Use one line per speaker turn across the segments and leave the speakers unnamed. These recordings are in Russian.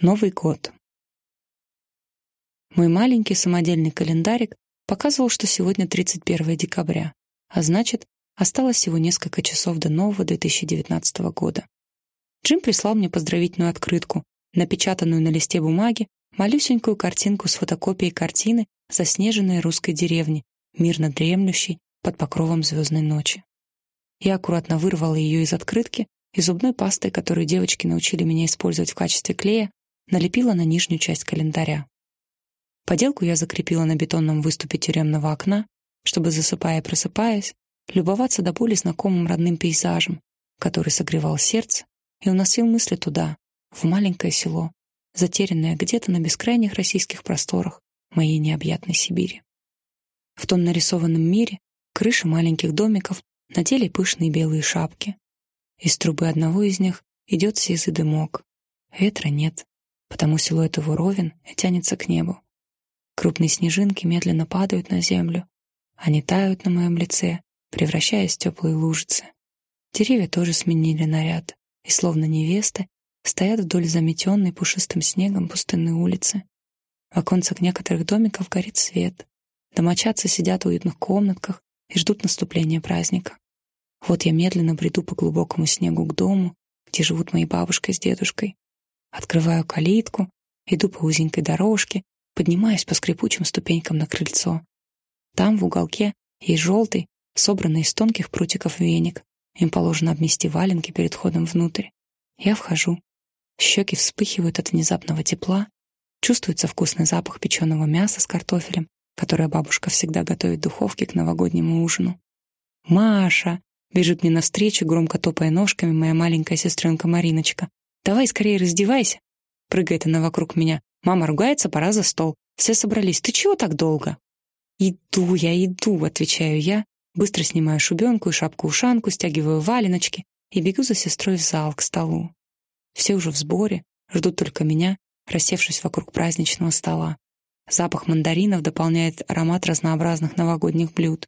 Новый год. Мой маленький самодельный календарик показывал, что сегодня 31 декабря, а значит, осталось всего несколько часов до нового 2019 года. Джим прислал мне поздравительную открытку, напечатанную на листе бумаги, малюсенькую картинку с фотокопией картины заснеженной русской деревни, мирно дремлющей под покровом звездной ночи. Я аккуратно вырвала ее из открытки и зубной пастой, которую девочки научили меня использовать в качестве клея, налепила на нижнюю часть календаря. Поделку я закрепила на бетонном выступе тюремного окна, чтобы, засыпая и просыпаясь, любоваться до боли знакомым родным пейзажем, который согревал сердце и уносил мысли туда, в маленькое село, затерянное где-то на бескрайних российских просторах моей необъятной Сибири. В том нарисованном мире крыши маленьких домиков надели пышные белые шапки. Из трубы одного из них идет сизый дымок. Ветра нет, потому силуэт его ровен и тянется к небу. Крупные снежинки медленно падают на землю. Они тают на моем лице, превращаясь в теплые лужицы. Деревья тоже сменили наряд, и словно невесты стоят вдоль заметенной пушистым снегом пустынной улицы. В оконцах некоторых домиков горит свет. Домочадцы сидят в уютных комнатках и ждут наступления праздника. Вот я медленно бреду по глубокому снегу к дому, где живут мои бабушка с дедушкой. Открываю калитку, иду по узенькой дорожке, поднимаюсь по скрипучим ступенькам на крыльцо. Там, в уголке, есть желтый, собранный из тонких прутиков веник. Им положено обнести валенки перед входом внутрь. Я вхожу. Щеки вспыхивают от внезапного тепла. Чувствуется вкусный запах печеного мяса с картофелем, которое бабушка всегда готовит в духовке к новогоднему ужину. «Маша!» — бежит мне навстречу, громко топая ножками, моя маленькая сестренка Мариночка. «Давай скорее раздевайся!» Прыгает она вокруг меня. «Мама ругается, пора за стол. Все собрались. Ты чего так долго?» «Иду я, иду», — отвечаю я. Быстро снимаю шубенку и шапку-ушанку, стягиваю валеночки и бегу за сестрой в зал, к столу. Все уже в сборе, ждут только меня, рассевшись вокруг праздничного стола. Запах мандаринов дополняет аромат разнообразных новогодних блюд.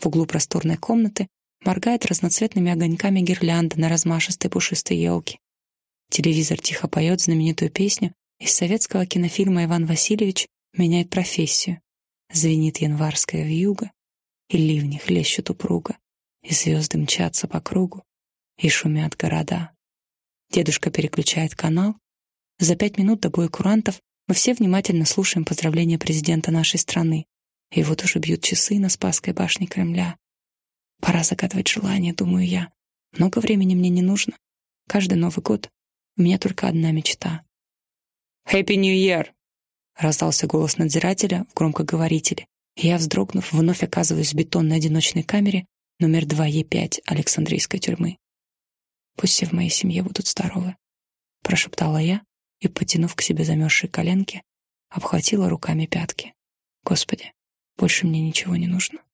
В углу просторной комнаты моргает разноцветными огоньками гирлянда на размашистой пушистой елке. Телевизор тихо поет знаменитую песню из советского кинофильма «Иван Васильевич меняет профессию». Звенит январская вьюга, и ливни хлещут упруго, и звезды мчатся по кругу, и шумят города. Дедушка переключает канал. За пять минут до боя курантов мы все внимательно слушаем поздравления президента нашей страны. И вот уже бьют часы на Спасской башне Кремля. Пора загадывать желание, думаю я. Много времени мне не нужно. Каждый Новый год у меня только одна мечта. «Happy New Year!» — раздался голос надзирателя в громкоговорителе, и я, вздрогнув, вновь оказываюсь в бетонной одиночной камере номер 2 Е5 Александрийской тюрьмы. «Пусть все в моей семье будут здоровы», — прошептала я и, потянув к себе замерзшие коленки, обхватила руками пятки. «Господи, больше мне ничего не нужно».